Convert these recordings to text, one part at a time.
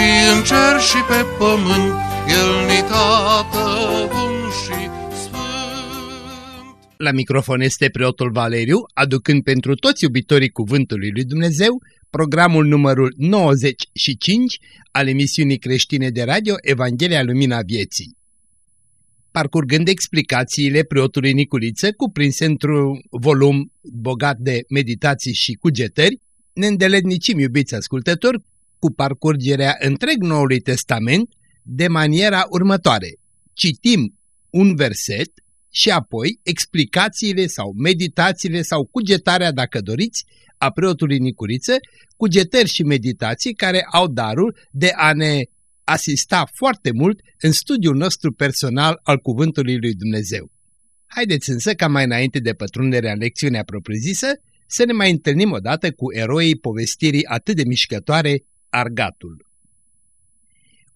și în cer și pe pământ, El ni tată bun și sfânt. La microfon este preotul Valeriu, aducând pentru toți iubitorii Cuvântului Lui Dumnezeu programul numărul 95 al emisiunii creștine de radio Evanghelia Lumina Vieții. Parcurgând explicațiile preotului Niculiță, cuprinse într-un volum bogat de meditații și cugetări, ne îndeletnicim, iubiți ascultători, cu parcurgerea întreg Noului Testament de maniera următoare. Citim un verset și apoi explicațiile sau meditațiile sau cugetarea, dacă doriți, a preotului Nicuriță, cugetări și meditații care au darul de a ne asista foarte mult în studiul nostru personal al Cuvântului lui Dumnezeu. Haideți însă ca mai înainte de pătrunderea în lecțiunea propriu-zisă să ne mai întâlnim odată cu eroii povestirii atât de mișcătoare, Argatul.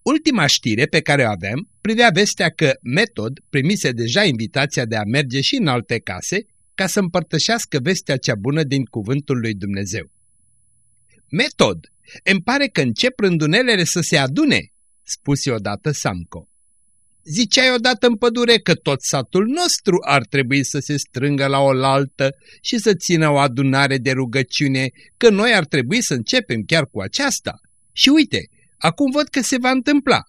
Ultima știre pe care o avem privea vestea că Metod primise deja invitația de a merge și în alte case ca să împărtășească vestea cea bună din cuvântul lui Dumnezeu. Metod, îmi pare că încep rândunelele să se adune, spuse odată Samco. Ziceai odată în pădure că tot satul nostru ar trebui să se strângă la oaltă și să țină o adunare de rugăciune, că noi ar trebui să începem chiar cu aceasta. Și uite, acum văd că se va întâmpla.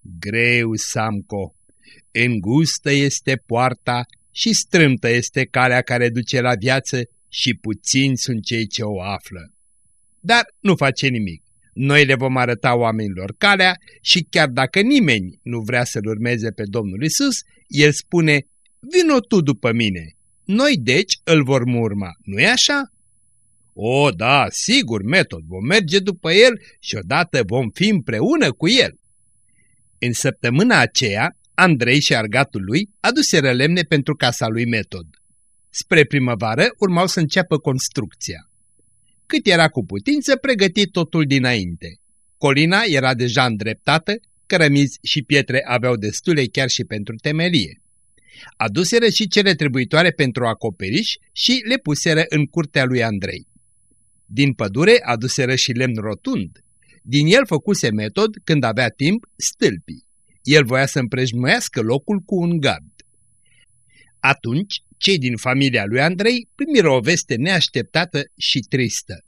Greu, Samco, îngustă este poarta și strâmtă este calea care duce la viață și puțini sunt cei ce o află. Dar nu face nimic. Noi le vom arăta oamenilor calea și chiar dacă nimeni nu vrea să-L urmeze pe Domnul Isus, El spune, vino tu după mine. Noi deci îl vom urma, nu-i așa? O, da, sigur, metod, vom merge după El și odată vom fi împreună cu El. În săptămâna aceea, Andrei și argatul lui aduseră lemne pentru casa lui Metod. Spre primăvară urmau să înceapă construcția. Cât era cu putință, pregăti totul dinainte. Colina era deja îndreptată, cărămizi și pietre aveau destule chiar și pentru temelie. Aduseră și cele trebuitoare pentru acoperiș și le puseră în curtea lui Andrei. Din pădure aduseră și lemn rotund. Din el făcuse metod, când avea timp, stâlpii. El voia să împrejmuiască locul cu un gard. Atunci, cei din familia lui Andrei primiră o veste neașteptată și tristă.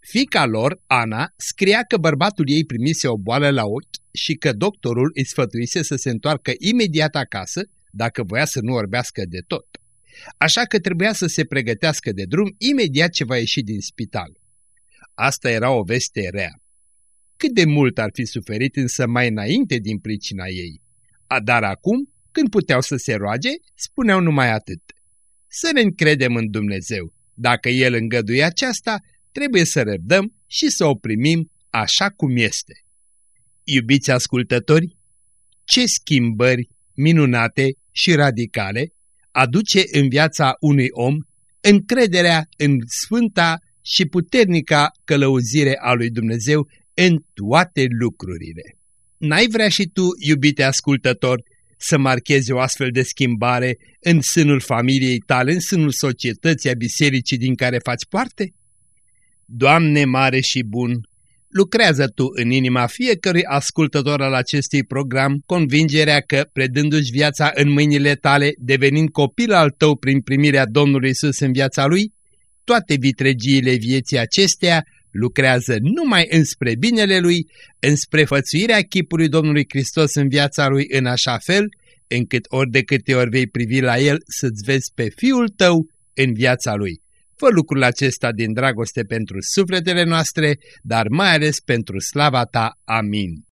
Fica lor, Ana, scria că bărbatul ei primise o boală la ochi și că doctorul îi sfătuise să se întoarcă imediat acasă dacă voia să nu orbească de tot. Așa că trebuia să se pregătească de drum imediat ce va ieși din spital. Asta era o veste rea. Cât de mult ar fi suferit însă mai înainte din pricina ei. A, dar acum, când puteau să se roage, spuneau numai atât. Să ne încredem în Dumnezeu. Dacă El îngăduie aceasta, trebuie să răbdăm și să o primim așa cum este. Iubiți ascultători, ce schimbări minunate și radicale aduce în viața unui om încrederea în sfânta și puternica călăuzire a lui Dumnezeu în toate lucrurile. N-ai vrea și tu, iubite ascultător, să marchezi o astfel de schimbare în sânul familiei tale, în sânul societății a bisericii din care faci parte? Doamne mare și bun, lucrează Tu în inima fiecărui ascultător al acestui program convingerea că, predându-și viața în mâinile Tale, devenind copil al Tău prin primirea Domnului Isus în viața Lui, toate vitregiile vieții acesteia lucrează numai înspre binele Lui, înspre fățuirea chipului Domnului Hristos în viața Lui în așa fel, încât ori de câte ori vei privi la El să-ți vezi pe Fiul Tău în viața Lui. Fă lucrul acesta din dragoste pentru sufletele noastre, dar mai ales pentru slava Ta. Amin.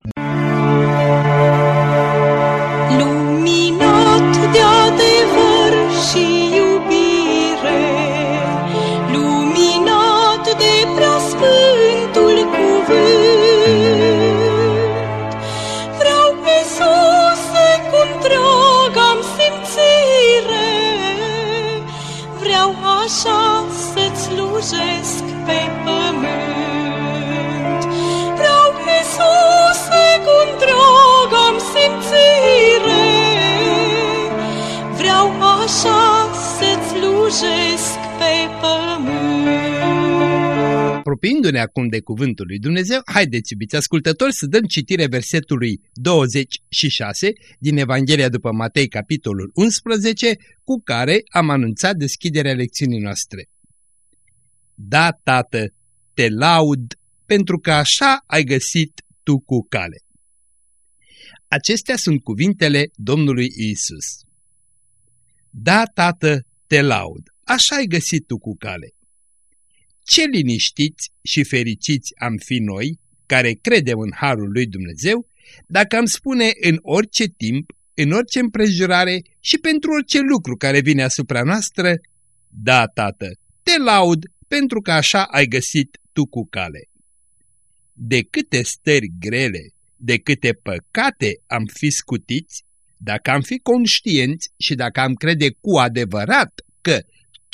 Pământ. Apropiindu-ne acum de cuvântul lui Dumnezeu, haideți, iubiți ascultători, să dăm citire versetului 26 din Evanghelia după Matei, capitolul 11, cu care am anunțat deschiderea lecțiunii noastre. Da, Tată, te laud pentru că așa ai găsit tu cu cale. Acestea sunt cuvintele Domnului Isus. Da, Tată, te laud, așa ai găsit tu cu cale. Ce liniștiți și fericiți am fi noi, care credem în Harul lui Dumnezeu, dacă am spune în orice timp, în orice împrejurare și pentru orice lucru care vine asupra noastră, da, Tată, te laud pentru că așa ai găsit tu cu cale. De câte stări grele, de câte păcate am fi scutiți, dacă am fi conștienți și dacă am crede cu adevărat că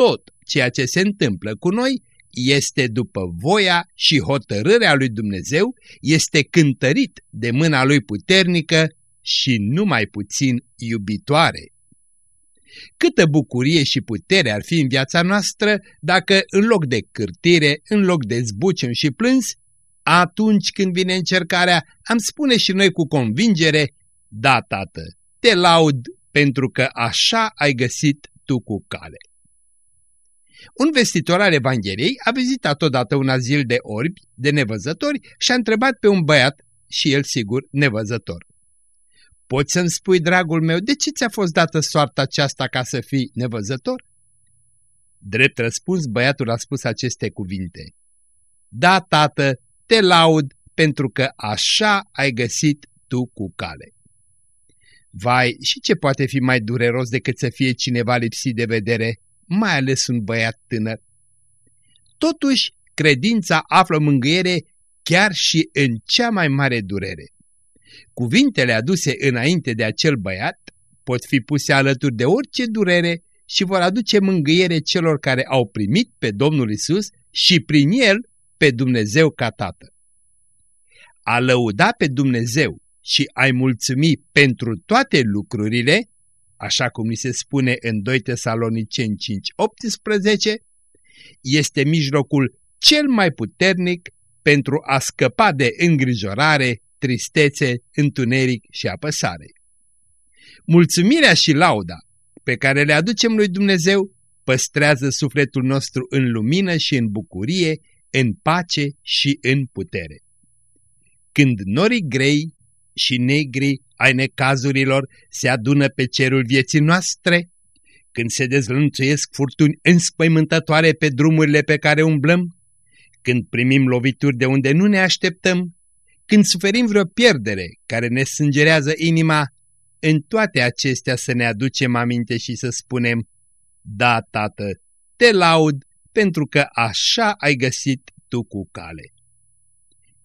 tot ceea ce se întâmplă cu noi este după voia și hotărârea lui Dumnezeu, este cântărit de mâna lui puternică și numai puțin iubitoare. Câtă bucurie și putere ar fi în viața noastră dacă în loc de cârtire, în loc de zbucium și plâns, atunci când vine încercarea, am spune și noi cu convingere, da, tată, te laud pentru că așa ai găsit tu cu cale. Un vestitor al Evangheliei a vizitat odată un azil de orbi, de nevăzători, și a întrebat pe un băiat, și el sigur nevăzător. Poți să-mi spui, dragul meu, de ce ți-a fost dată soarta aceasta ca să fii nevăzător? Drept răspuns, băiatul a spus aceste cuvinte. Da, tată, te laud pentru că așa ai găsit tu cu cale. Vai, și ce poate fi mai dureros decât să fie cineva lipsit de vedere, mai ales un băiat tânăr? Totuși, credința află mângâiere chiar și în cea mai mare durere. Cuvintele aduse înainte de acel băiat pot fi puse alături de orice durere și vor aduce mângâiere celor care au primit pe Domnul Isus și prin el pe Dumnezeu ca Tată. A lăuda pe Dumnezeu și a-i mulțumi pentru toate lucrurile, așa cum ni se spune în 2 Tesaloniceni 5:18, este mijlocul cel mai puternic pentru a scăpa de îngrijorare, tristețe, întuneric și apăsare. Mulțumirea și lauda pe care le aducem lui Dumnezeu păstrează sufletul nostru în lumină și în bucurie, în pace și în putere. Când norii grei și negri ai necazurilor se adună pe cerul vieții noastre, când se dezlănțuiesc furtuni înspăimântătoare pe drumurile pe care umblăm, când primim lovituri de unde nu ne așteptăm, când suferim vreo pierdere care ne sângerează inima, în toate acestea să ne aducem aminte și să spunem, Da, Tată, te laud pentru că așa ai găsit tu cu cale.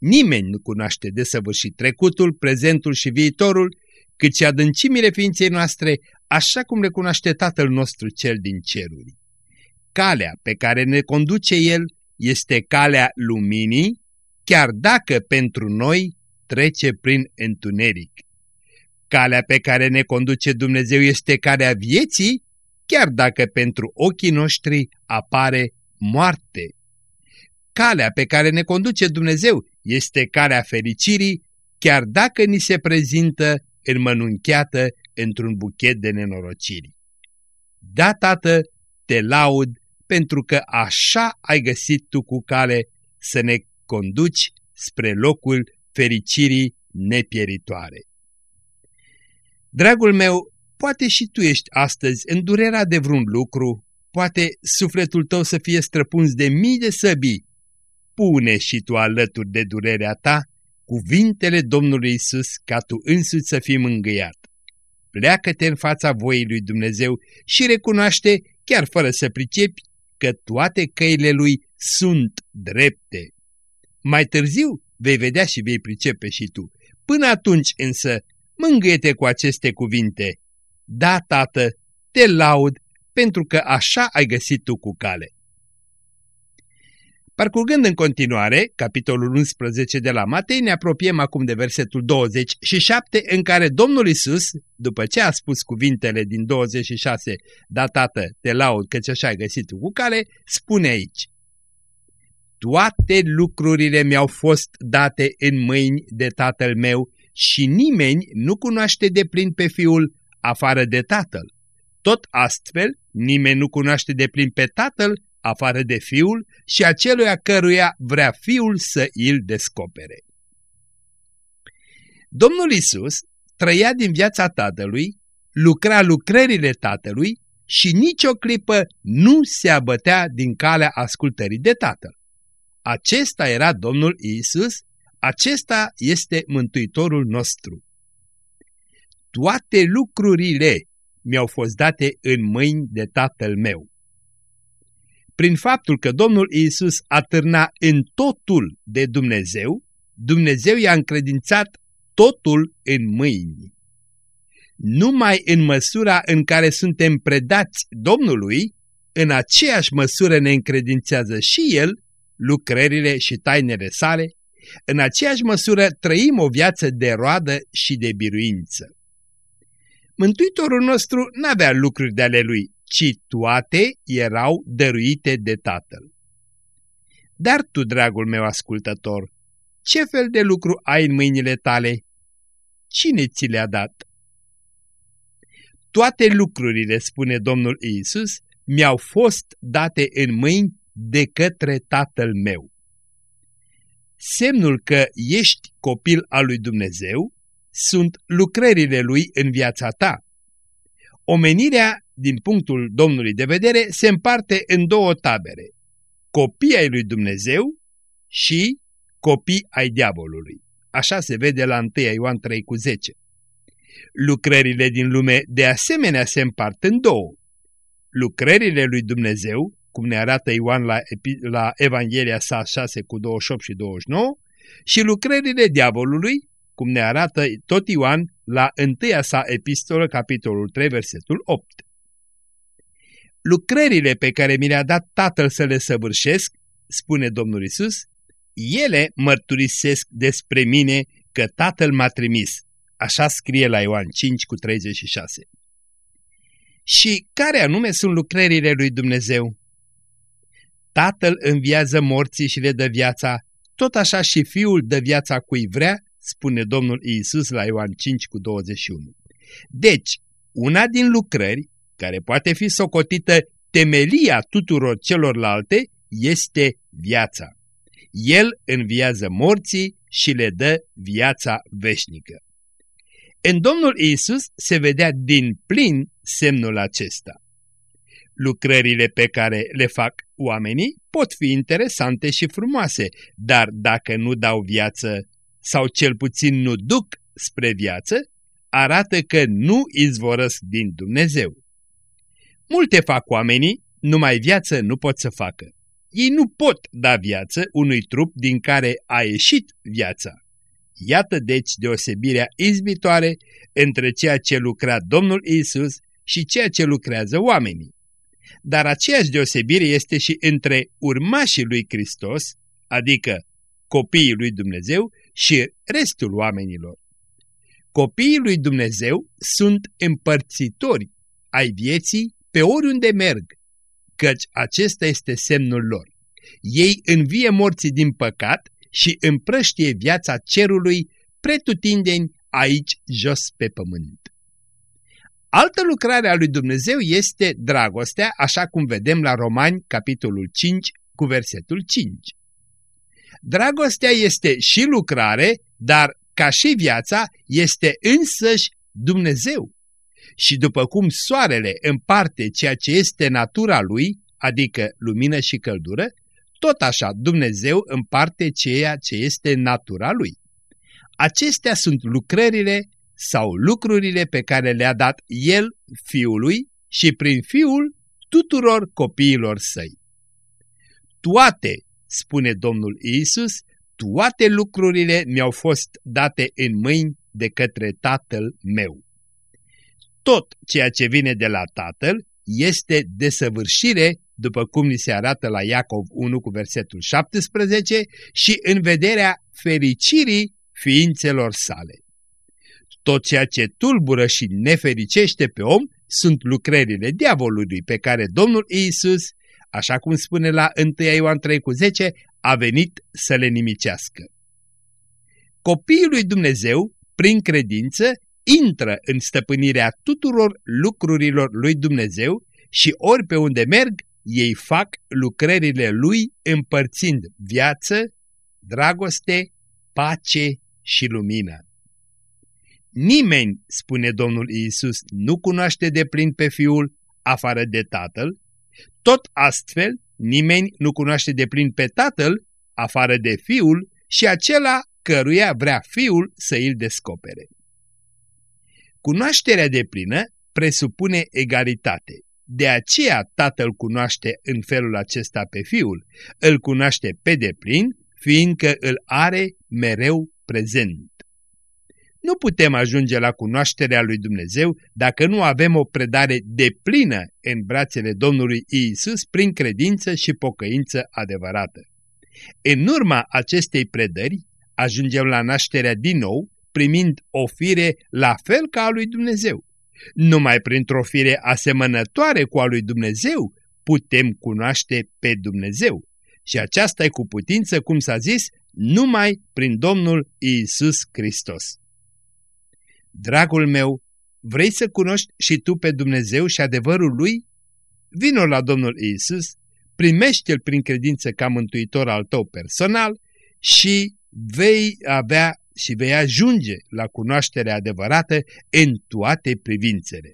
Nimeni nu cunoaște desăvârșit trecutul, prezentul și viitorul, cât și adâncimile ființei noastre, așa cum le cunoaște Tatăl nostru cel din ceruri. Calea pe care ne conduce El este calea luminii, chiar dacă pentru noi trece prin întuneric. Calea pe care ne conduce Dumnezeu este calea vieții, chiar dacă pentru ochii noștri apare moarte. Calea pe care ne conduce Dumnezeu este calea fericirii, chiar dacă ni se prezintă înmănunchiată într-un buchet de nenorociri. Da, Tată, te laud pentru că așa ai găsit tu cu cale să ne conduci spre locul fericirii nepieritoare. Dragul meu, poate și tu ești astăzi îndurerat de vreun lucru, poate sufletul tău să fie străpuns de mii de săbii. Pune și tu alături de durerea ta cuvintele Domnului Isus ca tu însuți să fii mângâiat. Pleacă-te în fața voii lui Dumnezeu și recunoaște, chiar fără să pricepi, că toate căile lui sunt drepte. Mai târziu vei vedea și vei pricepe și tu. Până atunci însă, mângâie-te cu aceste cuvinte. Da, Tată, te laud pentru că așa ai găsit tu cu cale. Parcurgând în continuare, capitolul 11 de la Matei, ne apropiem acum de versetul 27, în care Domnul Isus, după ce a spus cuvintele din 26, da tată, te laud căci așa ai găsit cu cale, spune aici, Toate lucrurile mi-au fost date în mâini de tatăl meu și nimeni nu cunoaște de plin pe fiul afară de tatăl. Tot astfel, nimeni nu cunoaște de plin pe tatăl afară de fiul și aceluia căruia vrea fiul să îl descopere. Domnul Isus trăia din viața tatălui, lucra lucrările tatălui și nicio clipă nu se abătea din calea ascultării de tatăl. Acesta era Domnul Isus, acesta este Mântuitorul nostru. Toate lucrurile mi-au fost date în mâini de tatăl meu prin faptul că Domnul Iisus atârna în totul de Dumnezeu, Dumnezeu i-a încredințat totul în mâini. Numai în măsura în care suntem predați Domnului, în aceeași măsură ne încredințează și El lucrările și tainele sale, în aceeași măsură trăim o viață de roadă și de biruință. Mântuitorul nostru n-avea lucruri de ale lui, ci toate erau dăruite de Tatăl. Dar tu, dragul meu ascultător, ce fel de lucru ai în mâinile tale? Cine ți le-a dat? Toate lucrurile, spune Domnul Iisus, mi-au fost date în mâini de către Tatăl meu. Semnul că ești copil al lui Dumnezeu sunt lucrările lui în viața ta. Omenirea din punctul Domnului de vedere, se împarte în două tabere. Copii ai lui Dumnezeu și copii ai diavolului. Așa se vede la 1 Ioan 3 cu 10. Lucrările din lume de asemenea se împart în două. Lucrările lui Dumnezeu, cum ne arată Ioan la, la Evanghelia sa 6 cu 28 și 29, și lucrările diavolului, cum ne arată tot Ioan la întâia sa epistolă, capitolul 3, versetul 8 lucrările pe care mi le-a dat Tatăl să le săvârșesc, spune Domnul Isus, ele mărturisesc despre mine că Tatăl m-a trimis. Așa scrie la Ioan 5 cu 36. Și care anume sunt lucrările lui Dumnezeu? Tatăl înviază morții și le dă viața, tot așa și Fiul dă viața cui vrea, spune Domnul Iisus la Ioan 5 cu 21. Deci, una din lucrări care poate fi socotită temelia tuturor celorlalte, este viața. El înviază morții și le dă viața veșnică. În Domnul Isus se vedea din plin semnul acesta. Lucrările pe care le fac oamenii pot fi interesante și frumoase, dar dacă nu dau viață sau cel puțin nu duc spre viață, arată că nu izvorăsc din Dumnezeu. Multe fac oamenii, numai viață nu pot să facă. Ei nu pot da viață unui trup din care a ieșit viața. Iată deci deosebirea izbitoare între ceea ce lucra Domnul Isus și ceea ce lucrează oamenii. Dar aceeași deosebire este și între urmașii lui Hristos, adică copiii lui Dumnezeu și restul oamenilor. Copiii lui Dumnezeu sunt împărțitori ai vieții pe oriunde merg, căci acesta este semnul lor. Ei învie morții din păcat și împrăștie viața cerului pretutindeni aici jos pe pământ. Altă lucrare a lui Dumnezeu este dragostea, așa cum vedem la Romani, capitolul 5, cu versetul 5. Dragostea este și lucrare, dar ca și viața este însăși Dumnezeu și după cum soarele împarte ceea ce este natura lui, adică lumină și căldură, tot așa Dumnezeu împarte ceea ce este natura lui. Acestea sunt lucrările sau lucrurile pe care le-a dat El Fiului și prin Fiul tuturor copiilor săi. Toate, spune Domnul Iisus, toate lucrurile mi-au fost date în mâini de către Tatăl meu tot ceea ce vine de la Tatăl este desăvârșire, după cum ni se arată la Iacov 1 cu versetul 17, și în vederea fericirii ființelor sale. Tot ceea ce tulbură și nefericește pe om sunt lucrările diavolului pe care Domnul Iisus, așa cum spune la 1 Ioan 3 cu 10, a venit să le nimicească. Copiii lui Dumnezeu, prin credință, intră în stăpânirea tuturor lucrurilor lui Dumnezeu și ori pe unde merg, ei fac lucrările lui împărțind viață, dragoste, pace și lumină. Nimeni, spune Domnul Iisus, nu cunoaște de plin pe Fiul afară de Tatăl, tot astfel nimeni nu cunoaște de plin pe Tatăl afară de Fiul și acela căruia vrea Fiul să îl descopere. Cunoașterea de plină presupune egalitate. De aceea Tatăl cunoaște în felul acesta pe Fiul, îl cunoaște pe deplin, fiindcă îl are mereu prezent. Nu putem ajunge la cunoașterea lui Dumnezeu dacă nu avem o predare deplină în brațele Domnului Iisus prin credință și pocăință adevărată. În urma acestei predări ajungem la nașterea din nou, primind o fire la fel ca a lui Dumnezeu. Numai printr-o fire asemănătoare cu a lui Dumnezeu putem cunoaște pe Dumnezeu. Și aceasta e cu putință, cum s-a zis, numai prin Domnul Iisus Hristos. Dragul meu, vrei să cunoști și tu pe Dumnezeu și adevărul Lui? Vino la Domnul Iisus, primește-L prin credință ca mântuitor al tău personal și vei avea și vei ajunge la cunoașterea adevărată în toate privințele.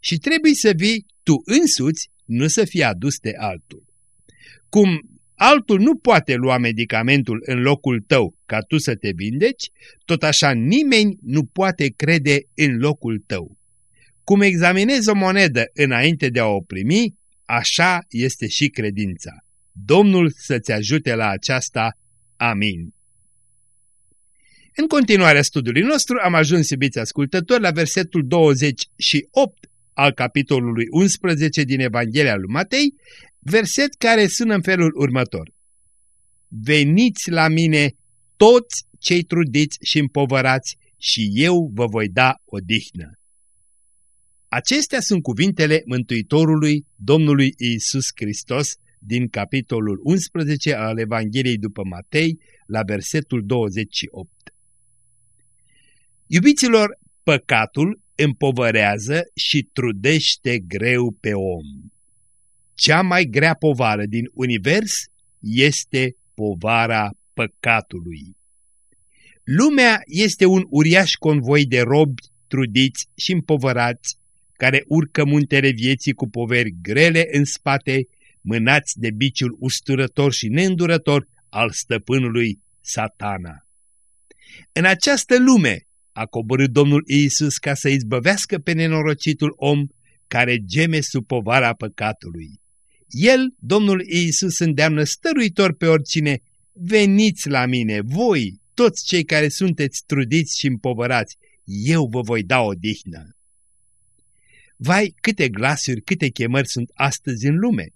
Și trebuie să vii tu însuți, nu să fii adus de altul. Cum altul nu poate lua medicamentul în locul tău ca tu să te vindeci, tot așa nimeni nu poate crede în locul tău. Cum examinezi o monedă înainte de a o primi, așa este și credința. Domnul să-ți ajute la aceasta. Amin. În continuarea studiului nostru am ajuns, iubiți ascultători, la versetul 28 al capitolului 11 din Evanghelia lui Matei, verset care sună în felul următor. Veniți la mine toți cei trudiți și împovărați și eu vă voi da odihnă. Acestea sunt cuvintele Mântuitorului Domnului Iisus Hristos din capitolul 11 al Evangheliei după Matei la versetul 28. Iubiților, păcatul împovărează și trudește greu pe om. Cea mai grea povară din univers este povara păcatului. Lumea este un uriaș convoi de robi trudiți și împovărați, care urcă muntele vieții cu poveri grele în spate, mânați de biciul usturător și neîndurător al stăpânului satana. În această lume a coborât Domnul Iisus ca să izbăvească pe nenorocitul om care geme sub povara păcatului. El, Domnul Iisus, îndeamnă stăruitor pe oricine, veniți la mine, voi, toți cei care sunteți trudiți și împovărați, eu vă voi da o dihnă. Vai, câte glasuri, câte chemări sunt astăzi în lume!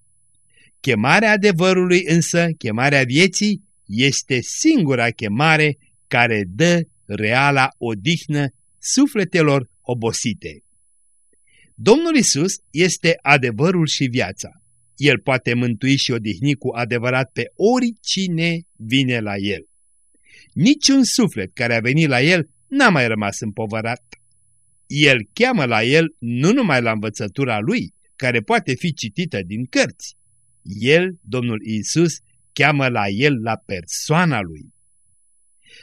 Chemarea adevărului însă, chemarea vieții, este singura chemare care dă reala odihnă sufletelor obosite. Domnul Isus este adevărul și viața. El poate mântui și odihni cu adevărat pe oricine vine la El. Niciun suflet care a venit la El n-a mai rămas împovărat. El cheamă la El nu numai la învățătura Lui, care poate fi citită din cărți. El, Domnul Isus, cheamă la El la persoana Lui.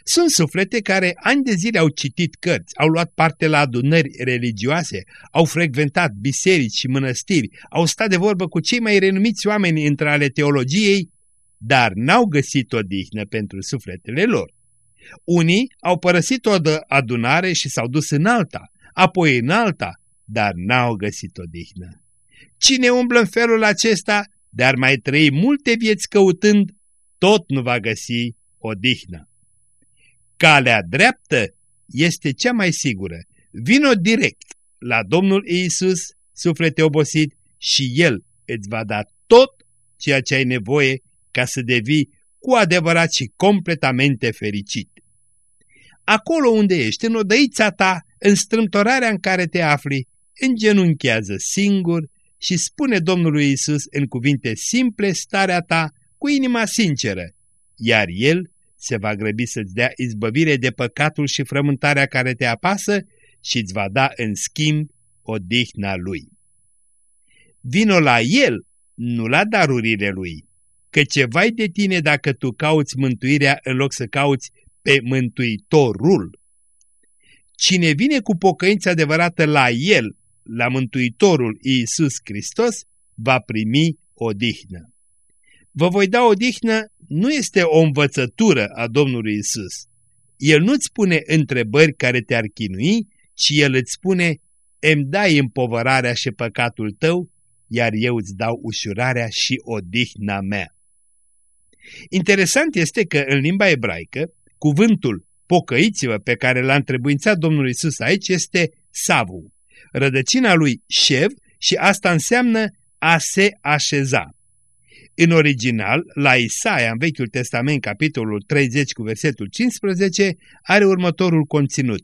Sunt suflete care ani de zile au citit cărți, au luat parte la adunări religioase, au frecventat biserici și mănăstiri, au stat de vorbă cu cei mai renumiți oameni între ale teologiei, dar n-au găsit o dihnă pentru sufletele lor. Unii au părăsit o adunare și s-au dus în alta, apoi în alta, dar n-au găsit o dihnă. Cine umblă în felul acesta, dar mai trăi multe vieți căutând, tot nu va găsi o dihnă. Calea dreaptă este cea mai sigură. Vino direct la Domnul Iisus, suflete obosit, și El îți va da tot ceea ce ai nevoie ca să devii cu adevărat și completamente fericit. Acolo unde ești, în odăița ta, în strâmtorarea în care te afli, îngenunchează singur și spune Domnului Isus în cuvinte simple starea ta cu inima sinceră, iar El se va grăbi să-ți dea izbăvire de păcatul și frământarea care te apasă și îți va da în schimb odihna Lui. Vino la El, nu la darurile Lui, că ce vai de tine dacă tu cauți mântuirea în loc să cauți pe Mântuitorul. Cine vine cu pocăință adevărată la El, la Mântuitorul Iisus Hristos, va primi odihnă. Vă voi da odihnă nu este o învățătură a Domnului Isus. El nu-ți pune întrebări care te-ar chinui, ci El îți spune, îmi dai împovărarea și păcatul tău, iar eu îți dau ușurarea și odihna mea. Interesant este că în limba ebraică, cuvântul pocăiți-vă pe care l-a întrebuințat Domnul Isus aici este savu, rădăcina lui șev și asta înseamnă a se așeza. În original, la Isaia, în Vechiul Testament, capitolul 30 cu versetul 15, are următorul conținut.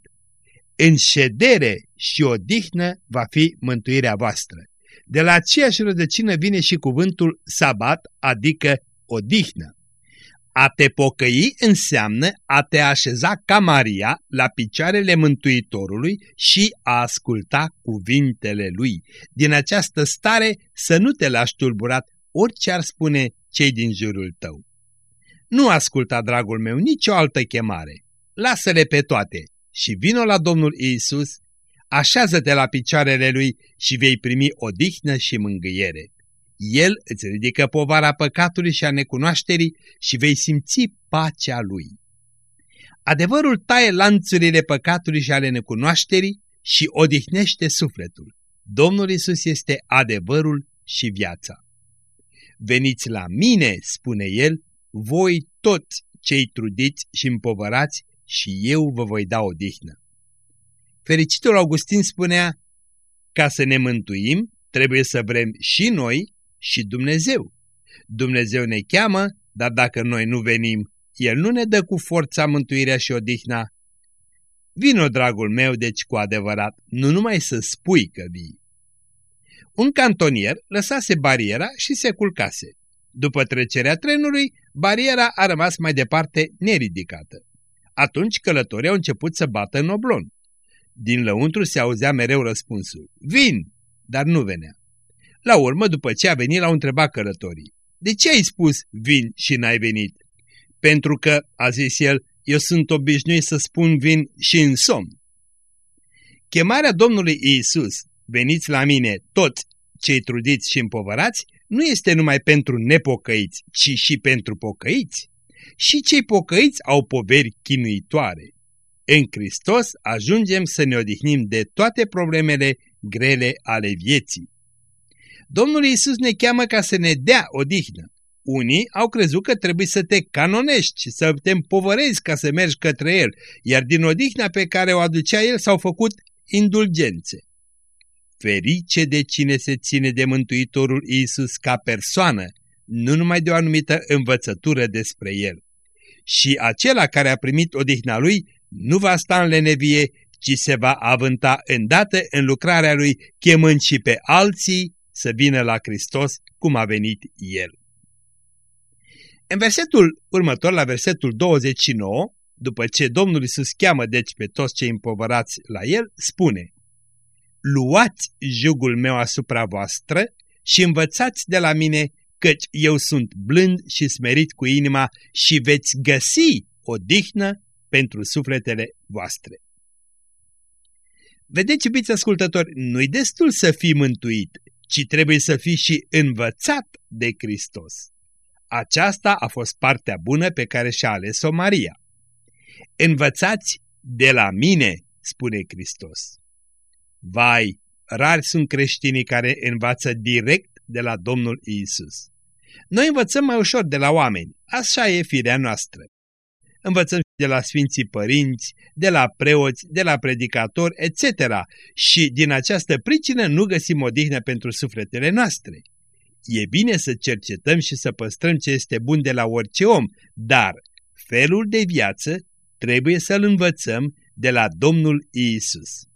În ședere și odihnă va fi mântuirea voastră. De la aceeași rădăcină vine și cuvântul sabat, adică odihnă. A te pocăi înseamnă a te așeza ca Maria la picioarele Mântuitorului și a asculta cuvintele Lui. Din această stare să nu te lași turburat orice ar spune cei din jurul tău. Nu asculta, dragul meu, nicio altă chemare. Lasă-le pe toate și vino la Domnul Iisus, așează-te la picioarele Lui și vei primi odihnă și mângâiere. El îți ridică povara păcatului și a necunoașterii și vei simți pacea Lui. Adevărul taie lanțurile păcatului și ale necunoașterii și odihnește sufletul. Domnul Isus este adevărul și viața. Veniți la mine, spune el, voi toți cei trudiți și împovărați și eu vă voi da odihnă. Fericitul Augustin spunea, ca să ne mântuim, trebuie să vrem și noi și Dumnezeu. Dumnezeu ne cheamă, dar dacă noi nu venim, El nu ne dă cu forța mântuirea și odihna. Vino, dragul meu, deci cu adevărat, nu numai să spui că vii. Un cantonier lăsase bariera și se culcase. După trecerea trenului, bariera a rămas mai departe neridicată. Atunci călătorii au început să bată în oblon. Din lăuntru se auzea mereu răspunsul, vin, dar nu venea. La urmă, după ce a venit, l-au întrebat călătorii, de ce ai spus vin și n-ai venit? Pentru că, a zis el, eu sunt obișnuit să spun vin și în somn. Chemarea Domnului Iisus veniți la mine toți cei trudiți și împovărați, nu este numai pentru nepocăiți, ci și pentru pocăiți. Și cei pocăiți au poveri chinuitoare. În Hristos ajungem să ne odihnim de toate problemele grele ale vieții. Domnul Iisus ne cheamă ca să ne dea odihnă. Unii au crezut că trebuie să te canonești, să te împovărezi ca să mergi către El, iar din odihna pe care o aducea El s-au făcut indulgențe. Ferice de cine se ține de Mântuitorul Iisus ca persoană, nu numai de o anumită învățătură despre El. Și acela care a primit odihna Lui nu va sta în lenevie, ci se va avânta îndată în lucrarea Lui, chemând și pe alții să vină la Hristos cum a venit El. În versetul următor, la versetul 29, după ce Domnul Iisus cheamă deci pe toți cei împovărați la El, spune luați jugul meu asupra voastră și învățați de la mine, căci eu sunt blând și smerit cu inima și veți găsi o dihnă pentru sufletele voastre. Vedeți, iubiți ascultători, nu-i destul să fii mântuit, ci trebuie să fii și învățat de Hristos. Aceasta a fost partea bună pe care și-a ales-o Maria. Învățați de la mine, spune Hristos. Vai, rari sunt creștinii care învață direct de la Domnul Isus. Noi învățăm mai ușor de la oameni, așa e firea noastră. învățăm de la Sfinții Părinți, de la preoți, de la predicatori, etc. Și din această pricină nu găsim odihnă pentru sufletele noastre. E bine să cercetăm și să păstrăm ce este bun de la orice om, dar felul de viață trebuie să-l învățăm de la Domnul Iisus.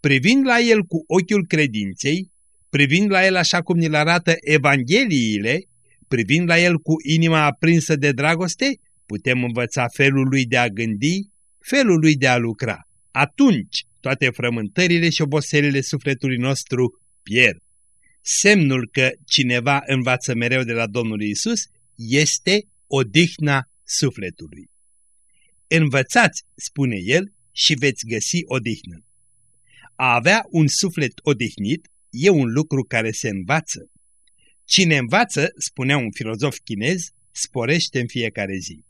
Privind la el cu ochiul credinței, privind la el așa cum ni-l arată Evangheliile, privind la el cu inima aprinsă de dragoste, putem învăța felul lui de a gândi, felul lui de a lucra. Atunci toate frământările și oboselile sufletului nostru pierd. Semnul că cineva învață mereu de la Domnul Isus este odihna sufletului. Învățați, spune el, și veți găsi odihnă. A avea un suflet odihnit e un lucru care se învață. Cine învață, spunea un filozof chinez, sporește în fiecare zi.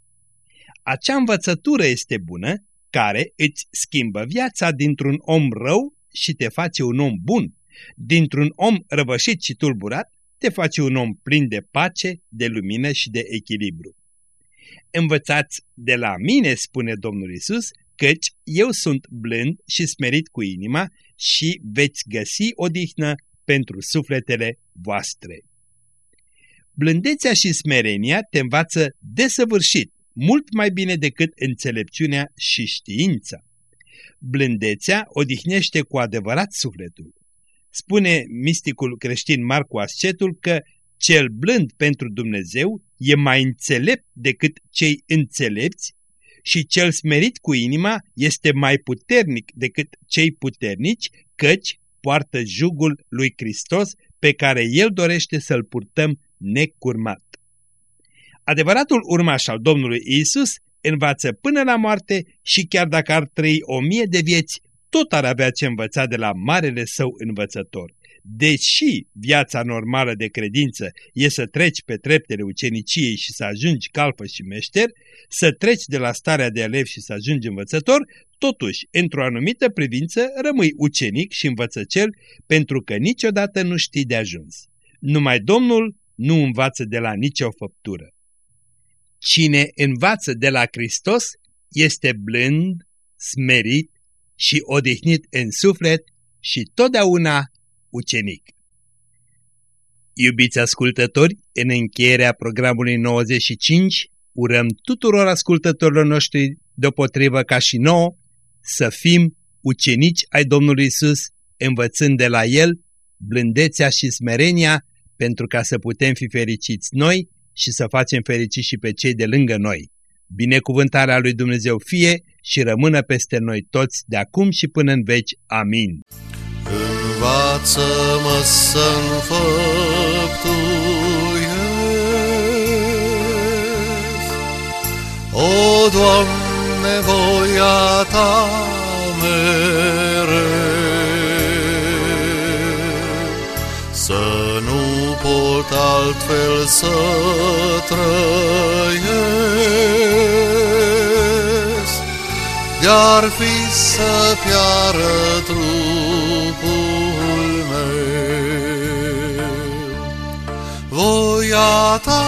Acea învățătură este bună, care îți schimbă viața dintr-un om rău și te face un om bun, dintr-un om răvășit și tulburat, te face un om plin de pace, de lumină și de echilibru. Învățați de la mine, spune Domnul Isus, căci eu sunt blând și smerit cu inima și veți găsi odihnă pentru sufletele voastre. Blândețea și smerenia te învață desăvârșit, mult mai bine decât înțelepciunea și știința. Blândețea odihnește cu adevărat sufletul. Spune misticul creștin Marcu Ascetul că cel blând pentru Dumnezeu e mai înțelept decât cei înțelepți și cel smerit cu inima este mai puternic decât cei puternici, căci poartă jugul lui Hristos pe care El dorește să-l purtăm necurmat. Adevăratul urmaș al Domnului Isus învață până la moarte și chiar dacă ar trăi o mie de vieți, tot ar avea ce învăța de la marele său învățător. Deși viața normală de credință e să treci pe treptele uceniciei și să ajungi calfă și meșter, să treci de la starea de elev și să ajungi învățător, totuși, într-o anumită privință, rămâi ucenic și învățăcel pentru că niciodată nu știi de ajuns. Numai Domnul nu învață de la nicio făptură. Cine învață de la Hristos este blând, smerit și odihnit în suflet și totdeauna ucenic. Iubiți ascultători, în încheierea programului 95, urăm tuturor ascultătorilor noștri deopotrivă ca și nouă să fim ucenici ai Domnului Isus, învățând de la El blândețea și smerenia pentru ca să putem fi fericiți noi și să facem fericiți și pe cei de lângă noi. Binecuvântarea lui Dumnezeu fie și rămână peste noi toți de acum și până în veci. Amin. Învață-mă să-mi O, Doamne, voia Ta mereu, să nu pot altfel să trăiesc, de-ar fi să piară trupul Voia Ta,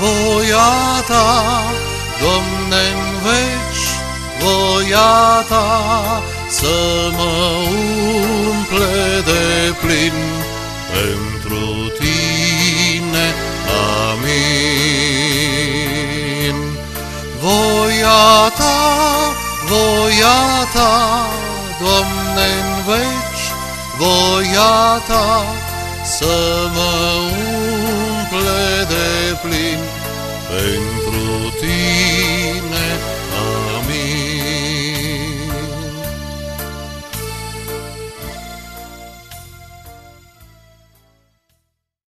voia Ta, Doamne-n veci, voia Ta, să mă umple de plin pentru Tine. Amin. Voia Ta, voia Ta, Doamne-n veci, voia Ta, să mă umple de plin pentru Tine.